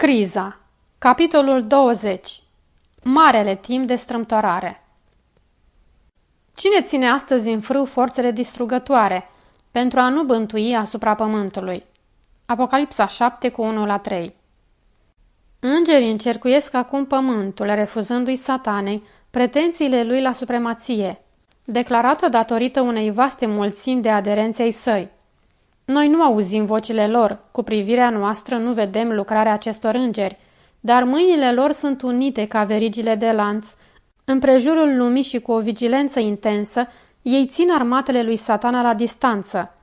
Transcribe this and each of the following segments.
Criza Capitolul 20 Marele timp de strâmtorare Cine ține astăzi în frâu forțele distrugătoare pentru a nu bântui asupra pământului? Apocalipsa 7 cu 1 la 3 Îngerii încercuiesc acum pământul, refuzându-i satanei pretențiile lui la supremație, declarată datorită unei vaste mulțimi de aderenței ai săi. Noi nu auzim vocile lor, cu privirea noastră nu vedem lucrarea acestor îngeri, dar mâinile lor sunt unite ca verigile de lanț. În prejurul lumii și cu o vigilență intensă, ei țin armatele lui satana la distanță,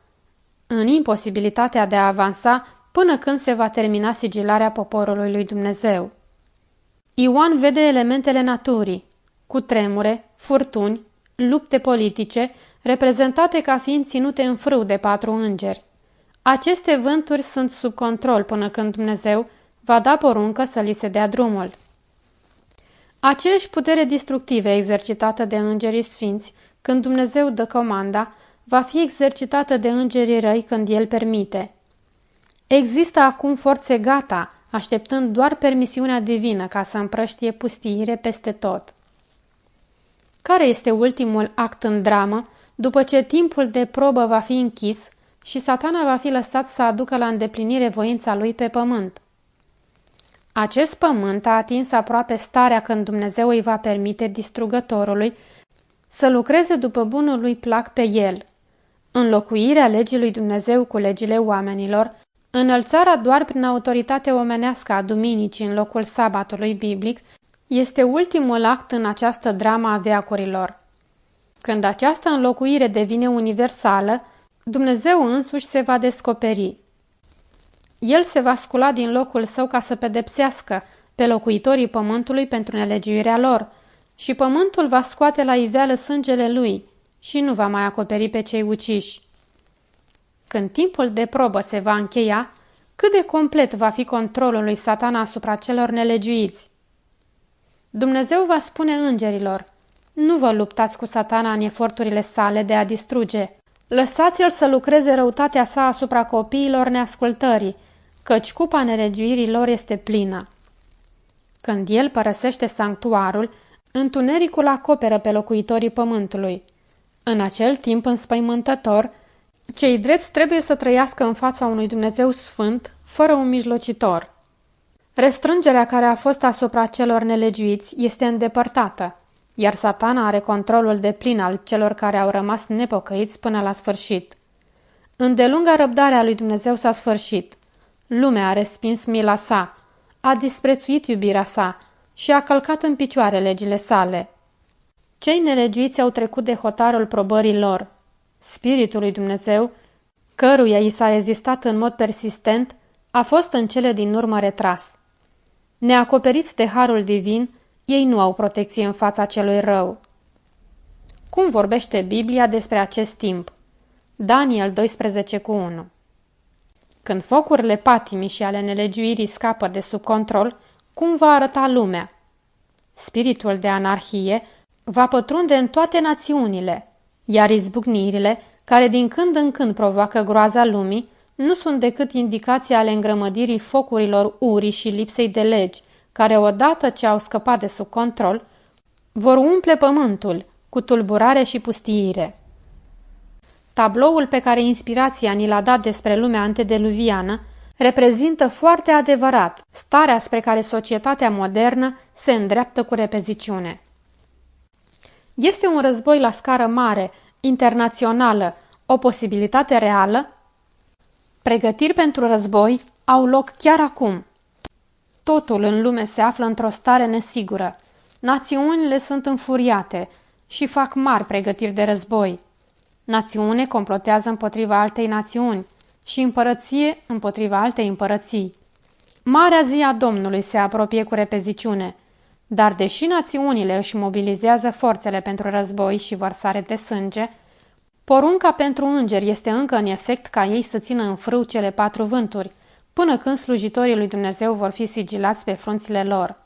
în imposibilitatea de a avansa până când se va termina sigilarea poporului lui Dumnezeu. Ioan vede elementele naturii, cu tremure, furtuni, lupte politice, reprezentate ca fiind ținute în frâu de patru îngeri. Aceste vânturi sunt sub control până când Dumnezeu va da poruncă să li se dea drumul. Aceeași putere distructivă exercitată de îngerii sfinți când Dumnezeu dă comanda, va fi exercitată de îngerii răi când El permite. Există acum forțe gata, așteptând doar permisiunea divină ca să împrăștie pustiire peste tot. Care este ultimul act în dramă, după ce timpul de probă va fi închis și satana va fi lăsat să aducă la îndeplinire voința lui pe pământ. Acest pământ a atins aproape starea când Dumnezeu îi va permite distrugătorului să lucreze după bunul lui plac pe el. Înlocuirea legii lui Dumnezeu cu legile oamenilor, înălțarea doar prin autoritate omenească a duminicii în locul sabatului biblic, este ultimul act în această dramă a veacurilor. Când această înlocuire devine universală, Dumnezeu însuși se va descoperi. El se va scula din locul său ca să pedepsească pe locuitorii pământului pentru nelegiuirea lor și pământul va scoate la iveală sângele lui și nu va mai acoperi pe cei uciși. Când timpul de probă se va încheia, cât de complet va fi controlul lui satana asupra celor nelegiuiți? Dumnezeu va spune îngerilor, nu vă luptați cu satana în eforturile sale de a distruge, Lăsați-l să lucreze răutatea sa asupra copiilor neascultării, căci cupa neregiuirii lor este plină. Când el părăsește sanctuarul, întunericul acoperă pe locuitorii pământului. În acel timp înspăimântător, cei drepți trebuie să trăiască în fața unui Dumnezeu sfânt, fără un mijlocitor. Restrângerea care a fost asupra celor nelegiuiți este îndepărtată iar satana are controlul de plin al celor care au rămas nepocăiți până la sfârșit. Îndelunga răbdarea lui Dumnezeu s-a sfârșit. Lumea a respins mila sa, a disprețuit iubirea sa și a călcat în picioare legile sale. Cei nelegiuiți au trecut de hotarul probării lor. Spiritul lui Dumnezeu, căruia i s-a rezistat în mod persistent, a fost în cele din urmă retras. Neacoperiți de harul divin, ei nu au protecție în fața celui rău. Cum vorbește Biblia despre acest timp? Daniel 12 cu 1 Când focurile patimii și ale nelegiuirii scapă de sub control, cum va arăta lumea? Spiritul de anarhie va pătrunde în toate națiunile, iar izbucnirile, care din când în când provoacă groaza lumii, nu sunt decât indicații ale îngrămădirii focurilor urii și lipsei de legi, care odată ce au scăpat de sub control, vor umple pământul cu tulburare și pustiire. Tabloul pe care inspirația ni l-a dat despre lumea antediluviană reprezintă foarte adevărat starea spre care societatea modernă se îndreaptă cu repeziciune. Este un război la scară mare, internațională, o posibilitate reală? Pregătiri pentru război au loc chiar acum, Totul în lume se află într-o stare nesigură. Națiunile sunt înfuriate și fac mari pregătiri de război. Națiune complotează împotriva altei națiuni și împărăție împotriva altei împărății. Marea zi a Domnului se apropie cu repeziciune, dar deși națiunile își mobilizează forțele pentru război și vărsare de sânge, porunca pentru îngeri este încă în efect ca ei să țină în frâu cele patru vânturi – până când slujitorii lui Dumnezeu vor fi sigilați pe frunțile lor.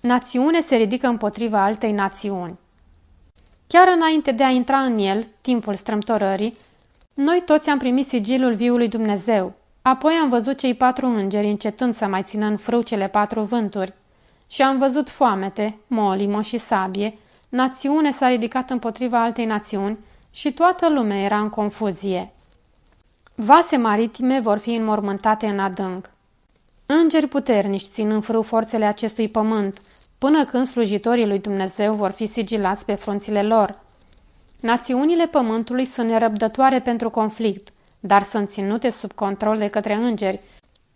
Națiune se ridică împotriva altei națiuni. Chiar înainte de a intra în el, timpul strâmtorării, noi toți am primit sigilul viului Dumnezeu, Apoi am văzut cei patru îngeri încetând să mai țină în frâu cele patru vânturi. Și am văzut foamete, molimă și sabie, națiune s-a ridicat împotriva altei națiuni și toată lumea era în confuzie. Vase maritime vor fi înmormântate în adânc. Îngeri puternici țin în frâu forțele acestui pământ, până când slujitorii lui Dumnezeu vor fi sigilați pe frunțile lor. Națiunile pământului sunt nerăbdătoare pentru conflict, dar sunt ținute sub control de către îngeri.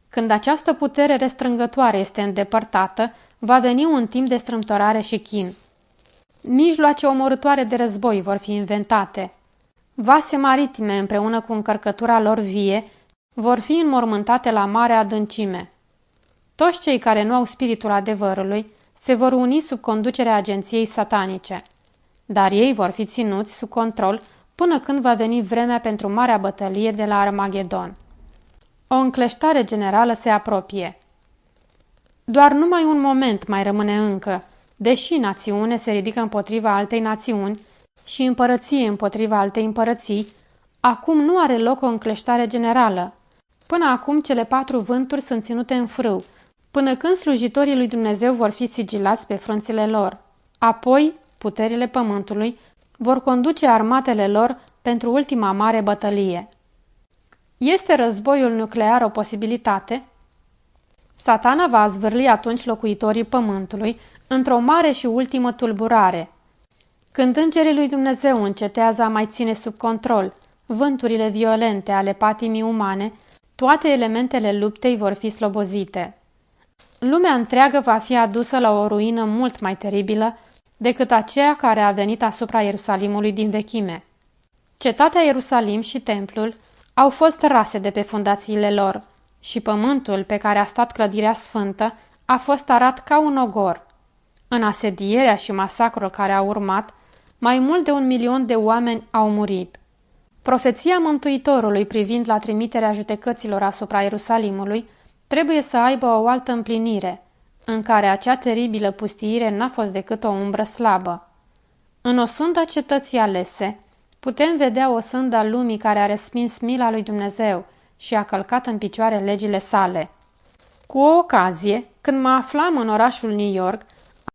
Când această putere restrângătoare este îndepărtată, va veni un timp de strâmtorare și chin. Mijloace omorătoare de război vor fi inventate. Vase maritime împreună cu încărcătura lor vie vor fi înmormântate la mare adâncime. Toți cei care nu au spiritul adevărului se vor uni sub conducerea agenției satanice, dar ei vor fi ținuți sub control până când va veni vremea pentru marea bătălie de la Armagedon. O încleștare generală se apropie. Doar numai un moment mai rămâne încă, deși națiune se ridică împotriva altei națiuni și împărăție împotriva altei împărății, acum nu are loc o încleștare generală. Până acum cele patru vânturi sunt ținute în frâu, până când slujitorii lui Dumnezeu vor fi sigilați pe frunțile lor. Apoi, puterile pământului vor conduce armatele lor pentru ultima mare bătălie. Este războiul nuclear o posibilitate? Satana va zvârli atunci locuitorii pământului într-o mare și ultimă tulburare. Când îngerii lui Dumnezeu încetează a mai ține sub control vânturile violente ale patimii umane, toate elementele luptei vor fi slobozite. Lumea întreagă va fi adusă la o ruină mult mai teribilă decât aceea care a venit asupra Ierusalimului din vechime. Cetatea Ierusalim și templul au fost rase de pe fundațiile lor și pământul pe care a stat clădirea sfântă a fost arat ca un ogor. În asedierea și masacrul care a urmat, mai mult de un milion de oameni au murit. Profeția Mântuitorului privind la trimiterea judecăților asupra Ierusalimului trebuie să aibă o altă împlinire, în care acea teribilă pustiire n-a fost decât o umbră slabă. În o sânda cetății alese, putem vedea o sânda lumii care a respins mila lui Dumnezeu și a călcat în picioare legile sale. Cu o ocazie, când mă aflam în orașul New York,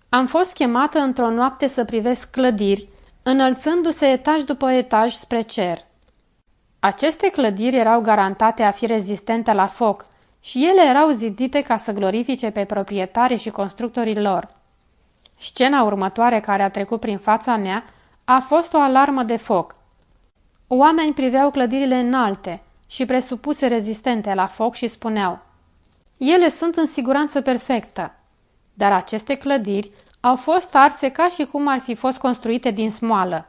am fost chemată într-o noapte să privesc clădiri, înălțându-se etaj după etaj spre cer. Aceste clădiri erau garantate a fi rezistente la foc și ele erau zidite ca să glorifice pe proprietari și constructorii lor. Scena următoare care a trecut prin fața mea a fost o alarmă de foc. Oameni priveau clădirile înalte și presupuse rezistente la foc și spuneau Ele sunt în siguranță perfectă, dar aceste clădiri au fost arse ca și cum ar fi fost construite din smoală.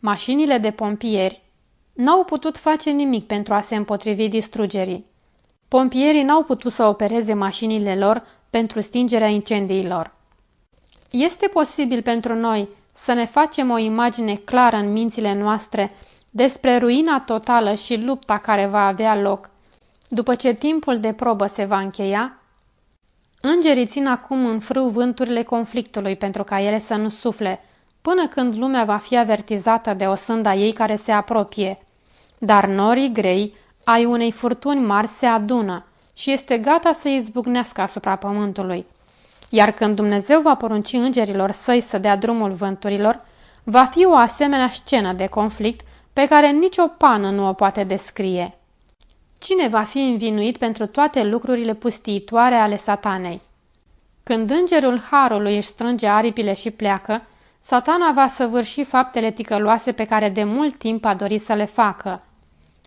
Mașinile de pompieri n-au putut face nimic pentru a se împotrivi distrugerii. Pompierii n-au putut să opereze mașinile lor pentru stingerea incendiilor. Este posibil pentru noi să ne facem o imagine clară în mințile noastre despre ruina totală și lupta care va avea loc după ce timpul de probă se va încheia? Îngerii țin acum în frâu vânturile conflictului pentru ca ele să nu sufle, până când lumea va fi avertizată de o sânda ei care se apropie. Dar norii grei ai unei furtuni mari se adună și este gata să izbucnească asupra pământului. Iar când Dumnezeu va porunci îngerilor săi să dea drumul vânturilor, va fi o asemenea scenă de conflict pe care nicio pană nu o poate descrie. Cine va fi învinuit pentru toate lucrurile pustiitoare ale satanei? Când îngerul Harului își strânge aripile și pleacă, satana va săvârși faptele ticăloase pe care de mult timp a dorit să le facă.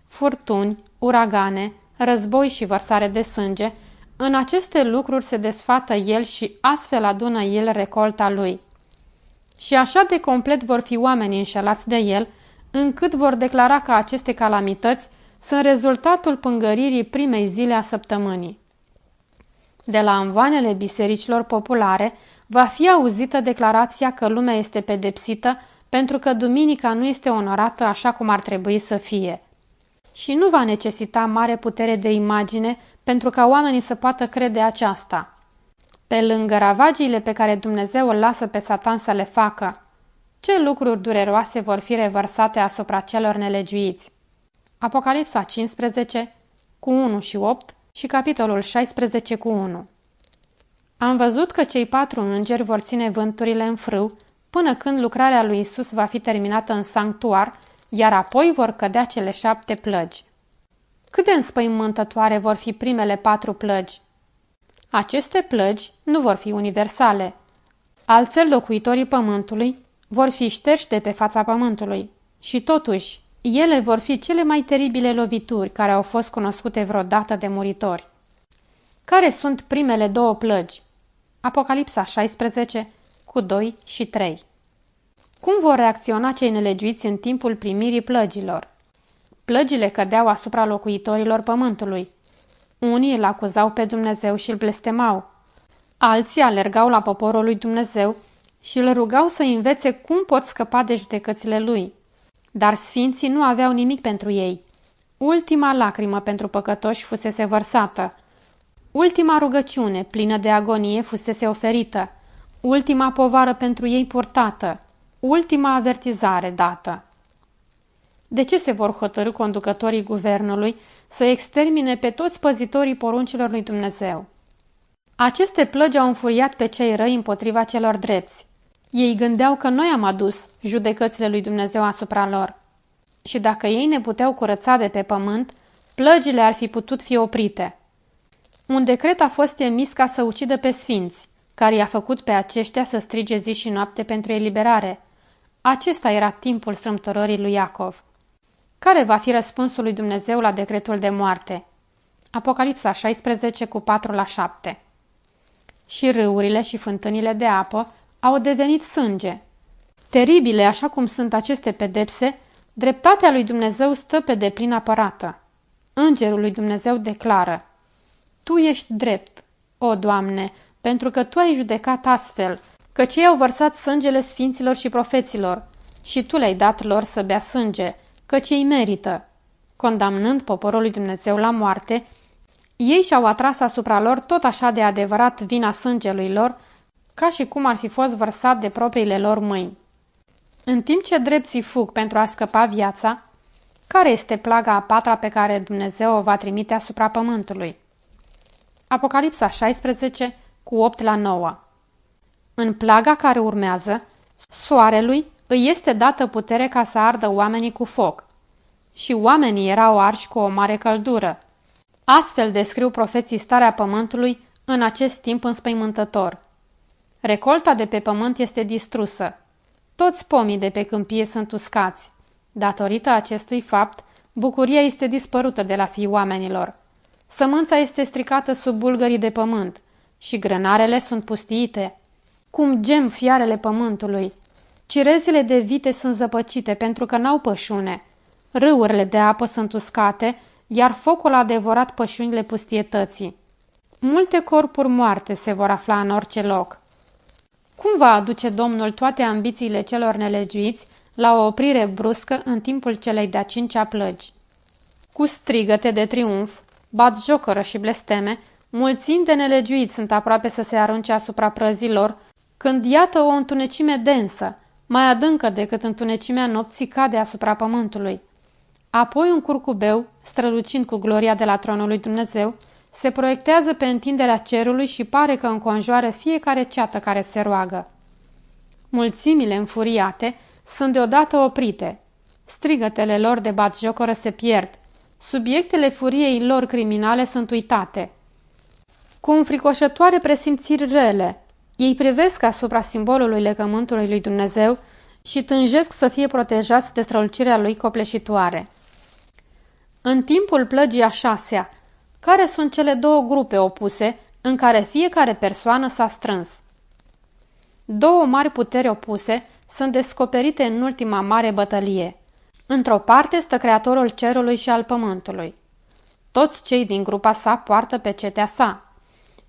Furtuni, uragane, război și vărsare de sânge, în aceste lucruri se desfată el și astfel adună el recolta lui. Și așa de complet vor fi oamenii înșelați de el, încât vor declara că aceste calamități sunt rezultatul pângăririi primei zile a săptămânii. De la învanele bisericilor populare va fi auzită declarația că lumea este pedepsită pentru că duminica nu este onorată așa cum ar trebui să fie și nu va necesita mare putere de imagine pentru ca oamenii să poată crede aceasta. Pe lângă ravagiile pe care Dumnezeu îl lasă pe Satan să le facă, ce lucruri dureroase vor fi revărsate asupra celor nelegiuiți? Apocalipsa 15, cu 1 și 8 și capitolul 16 cu 1. Am văzut că cei patru îngeri vor ține vânturile în frâu până când lucrarea lui Isus va fi terminată în sanctuar, iar apoi vor cădea cele șapte plăgi. Cât de înspăimântătoare vor fi primele patru plăgi? Aceste plăgi nu vor fi universale. Altfel, locuitorii pământului vor fi șterși de pe fața pământului. Și totuși, ele vor fi cele mai teribile lovituri care au fost cunoscute vreodată de muritori. Care sunt primele două plăgi? Apocalipsa 16 cu 2 și 3 Cum vor reacționa cei nelegiuiți în timpul primirii plăgilor? Plăgile cădeau asupra locuitorilor pământului. Unii îl acuzau pe Dumnezeu și îl blestemau. Alții alergau la poporul lui Dumnezeu și îl rugau să învețe cum pot scăpa de judecățile lui. Dar sfinții nu aveau nimic pentru ei. Ultima lacrimă pentru păcătoși fusese vărsată. Ultima rugăciune, plină de agonie, fusese oferită. Ultima povară pentru ei purtată. Ultima avertizare dată. De ce se vor hotărâ conducătorii guvernului să extermine pe toți păzitorii poruncilor lui Dumnezeu? Aceste plăgi au înfuriat pe cei răi împotriva celor drepți. Ei gândeau că noi am adus judecățile lui Dumnezeu asupra lor. Și dacă ei ne puteau curăța de pe pământ, plăgile ar fi putut fi oprite. Un decret a fost emis ca să ucidă pe sfinți, care i-a făcut pe aceștia să strige zi și noapte pentru eliberare. Acesta era timpul strâmtorării lui Iacov. Care va fi răspunsul lui Dumnezeu la decretul de moarte? Apocalipsa 16 cu 4 la 7 Și râurile și fântânile de apă au devenit sânge. Teribile așa cum sunt aceste pedepse, dreptatea lui Dumnezeu stă pe deplin apărată. Îngerul lui Dumnezeu declară, Tu ești drept, o Doamne, pentru că Tu ai judecat astfel, că cei au vărsat sângele sfinților și profeților și Tu le-ai dat lor să bea sânge, căci ei merită. Condamnând poporul lui Dumnezeu la moarte, ei și-au atras asupra lor tot așa de adevărat vina sângelui lor, ca și cum ar fi fost vărsat de propriile lor mâini. În timp ce drepții fug pentru a scăpa viața, care este plaga a patra pe care Dumnezeu o va trimite asupra pământului? Apocalipsa 16 cu 8 la 9 În plaga care urmează, soarelui îi este dată putere ca să ardă oamenii cu foc. Și oamenii erau arși cu o mare căldură. Astfel descriu profeții starea pământului în acest timp înspăimântător. Recolta de pe pământ este distrusă. Toți pomii de pe câmpie sunt uscați. Datorită acestui fapt, bucuria este dispărută de la fii oamenilor. Sămânța este stricată sub bulgării de pământ și grănarele sunt pustiite. Cum gem fiarele pământului, Cirezile de vite sunt zăpăcite pentru că n-au pășune. Râurile de apă sunt uscate, iar focul a devorat pășunile pustietății. Multe corpuri moarte se vor afla în orice loc. Cum va aduce Domnul toate ambițiile celor nelegiuiți la o oprire bruscă în timpul celei de-a cincea plăgi? Cu strigăte de triumf, bat jocără și blesteme, mulțimi de nelegiuiți sunt aproape să se arunce asupra prăzilor, când iată o întunecime densă, mai adâncă decât întunecimea nopții cade asupra pământului. Apoi un curcubeu, strălucind cu gloria de la tronul lui Dumnezeu, se proiectează pe întinderea cerului și pare că înconjoară fiecare ceată care se roagă. Mulțimile înfuriate sunt deodată oprite. Strigătele lor de batjocoră se pierd. Subiectele furiei lor criminale sunt uitate. Cu înfricoșătoare presimțiri rele, ei privesc asupra simbolului legământului lui Dumnezeu și tânjesc să fie protejați de strălucirea lui copleșitoare. În timpul plăgii a șasea, care sunt cele două grupe opuse în care fiecare persoană s-a strâns? Două mari puteri opuse sunt descoperite în ultima mare bătălie. Într-o parte stă creatorul cerului și al pământului. Toți cei din grupa sa poartă pe cetea sa.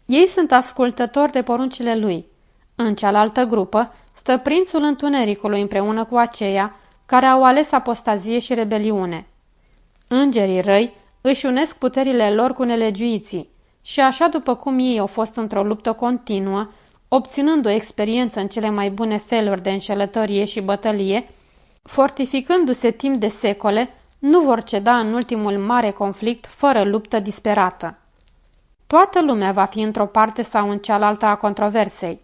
Ei sunt ascultători de poruncile lui. În cealaltă grupă stă prințul întunericului împreună cu aceia care au ales apostazie și rebeliune. Îngerii răi își unesc puterile lor cu nelegiuiții și așa după cum ei au fost într-o luptă continuă, obținând o experiență în cele mai bune feluri de înșelătorie și bătălie, fortificându-se timp de secole, nu vor ceda în ultimul mare conflict fără luptă disperată. Toată lumea va fi într-o parte sau în cealaltă a controversei.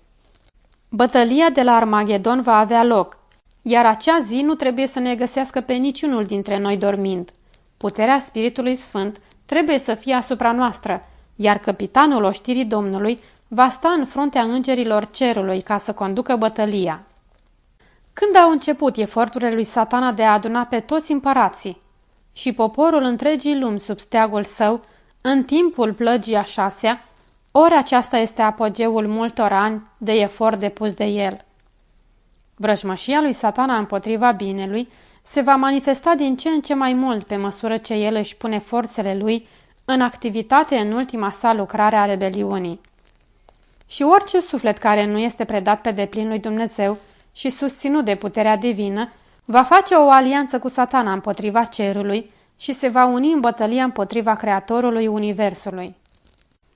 Bătălia de la Armagedon va avea loc, iar acea zi nu trebuie să ne găsească pe niciunul dintre noi dormind. Puterea Spiritului Sfânt trebuie să fie asupra noastră, iar capitanul oștirii Domnului va sta în fruntea îngerilor cerului ca să conducă bătălia. Când au început eforturile lui satana de a aduna pe toți împărații și poporul întregii lumi sub steagul său, în timpul plăgii a șasea, ori aceasta este apogeul multor ani de efort depus de el. Vrăjmășia lui satana împotriva binelui se va manifesta din ce în ce mai mult pe măsură ce el își pune forțele lui în activitate în ultima sa lucrare a rebeliunii. Și orice suflet care nu este predat pe deplin lui Dumnezeu și susținut de puterea divină, va face o alianță cu satana împotriva cerului și se va uni în bătălia împotriva Creatorului Universului.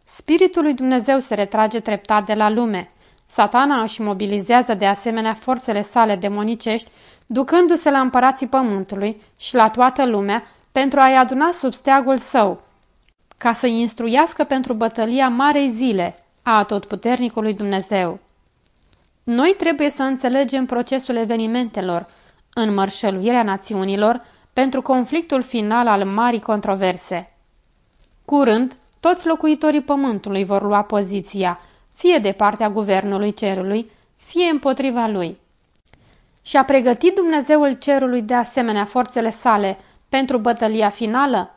Spiritul lui Dumnezeu se retrage treptat de la lume. Satana își mobilizează de asemenea forțele sale demonicești, ducându-se la împărații pământului și la toată lumea pentru a-i aduna sub steagul său, ca să-i instruiască pentru bătălia Marei Zile a atotputernicului Dumnezeu. Noi trebuie să înțelegem procesul evenimentelor în mărșăluirea națiunilor pentru conflictul final al marii controverse. Curând, toți locuitorii pământului vor lua poziția, fie de partea guvernului cerului, fie împotriva lui. Și a pregătit Dumnezeul cerului de asemenea forțele sale pentru bătălia finală?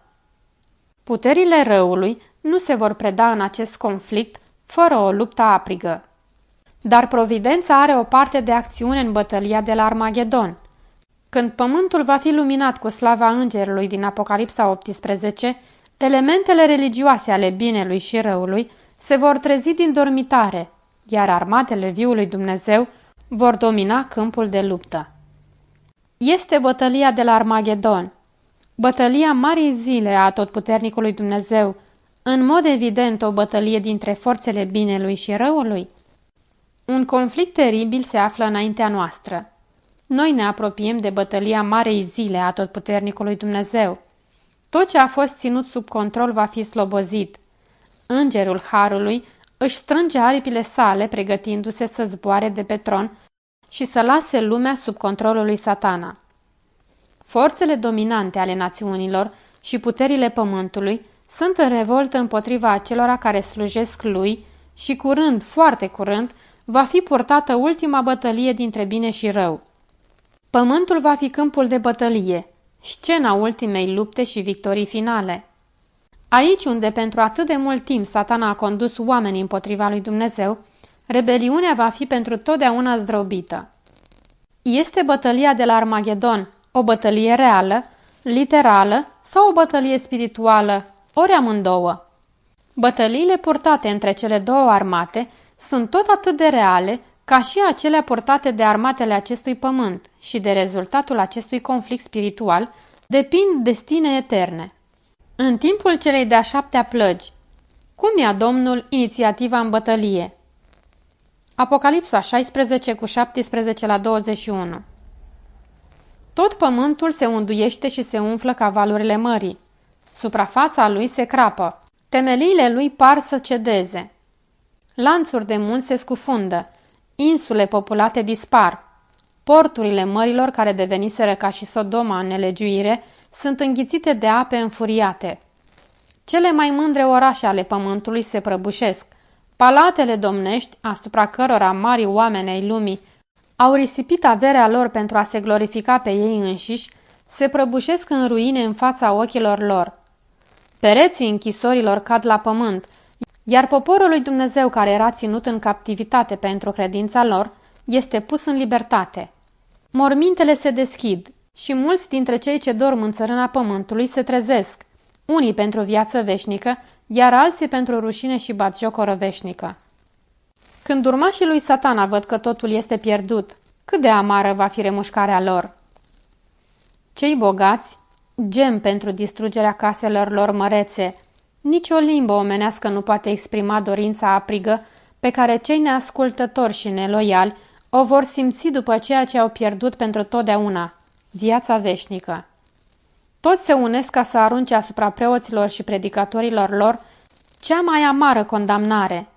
Puterile răului nu se vor preda în acest conflict fără o luptă aprigă. Dar Providența are o parte de acțiune în bătălia de la Armagedon. Când pământul va fi luminat cu slava îngerului din Apocalipsa 18, elementele religioase ale binelui și răului se vor trezi din dormitare, iar armatele viului Dumnezeu vor domina câmpul de luptă. Este bătălia de la Armagedon, bătălia marii zile a totputernicului Dumnezeu, în mod evident o bătălie dintre forțele binelui și răului. Un conflict teribil se află înaintea noastră. Noi ne apropiem de bătălia Marei Zile a Totputernicului Dumnezeu. Tot ce a fost ținut sub control va fi slobozit. Îngerul Harului își strânge aripile sale pregătindu-se să zboare de pe tron și să lase lumea sub controlul lui satana. Forțele dominante ale națiunilor și puterile pământului sunt în revoltă împotriva acelora care slujesc lui și curând, foarte curând, va fi purtată ultima bătălie dintre bine și rău. Pământul va fi câmpul de bătălie, scena ultimei lupte și victorii finale. Aici unde pentru atât de mult timp satana a condus oamenii împotriva lui Dumnezeu, rebeliunea va fi pentru totdeauna zdrobită. Este bătălia de la Armagedon o bătălie reală, literală sau o bătălie spirituală, ori amândouă. Bătăliile purtate între cele două armate sunt tot atât de reale ca și acelea purtate de armatele acestui pământ și de rezultatul acestui conflict spiritual depind destine eterne. În timpul celei de-a șaptea plăgi, cum ia Domnul inițiativa în bătălie? Apocalipsa 16 cu 17 la 21 Tot pământul se unduiește și se umflă ca valurile mării. Suprafața lui se crapă. Temeliile lui par să cedeze. Lanțuri de munți se scufundă, insule populate dispar, porturile mărilor care deveniseră ca și Sodoma în nelegiuire sunt înghițite de ape înfuriate. Cele mai mândre orașe ale pământului se prăbușesc. Palatele domnești, asupra cărora mari oameni ai lumii au risipit averea lor pentru a se glorifica pe ei înșiși, se prăbușesc în ruine în fața ochilor lor. Pereții închisorilor cad la pământ, iar poporul lui Dumnezeu care era ținut în captivitate pentru credința lor este pus în libertate. Mormintele se deschid și mulți dintre cei ce dorm în țărâna pământului se trezesc, unii pentru viață veșnică, iar alții pentru rușine și batjocoră veșnică. Când urmașii lui satana văd că totul este pierdut, cât de amară va fi remușcarea lor? Cei bogați gem pentru distrugerea caselor lor mărețe, nici o limbă omenească nu poate exprima dorința aprigă pe care cei neascultători și neloiali o vor simți după ceea ce au pierdut pentru totdeauna, viața veșnică. Toți se unesc ca să arunce asupra preoților și predicatorilor lor cea mai amară condamnare.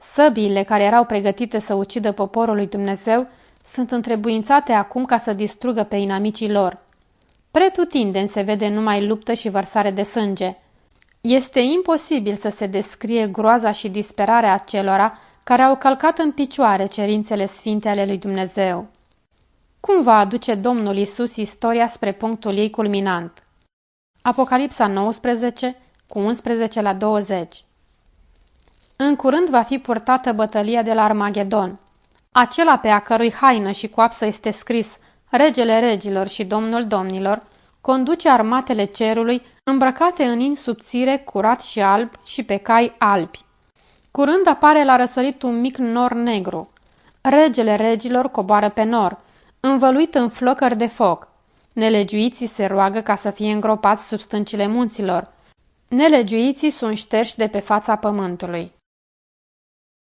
Săbiile care erau pregătite să ucidă poporul lui Dumnezeu sunt întrebuințate acum ca să distrugă pe inamicii lor. Pretutindeni se vede numai luptă și vărsare de sânge. Este imposibil să se descrie groaza și disperarea acelora care au călcat în picioare cerințele sfinte ale lui Dumnezeu. Cum va aduce Domnul Isus istoria spre punctul ei culminant? Apocalipsa 19, cu 11 la 20 În curând va fi purtată bătălia de la Armagedon. Acela pe a cărui haină și coapsă este scris Regele regilor și Domnul domnilor, conduce armatele cerului îmbrăcate în in subțire, curat și alb și pe cai albi. Curând apare la răsărit un mic nor negru. Regele regilor coboară pe nor, învăluit în flăcări de foc. Nelegiuiții se roagă ca să fie îngropați sub stâncile munților. Nelegiuiții sunt șterși de pe fața pământului.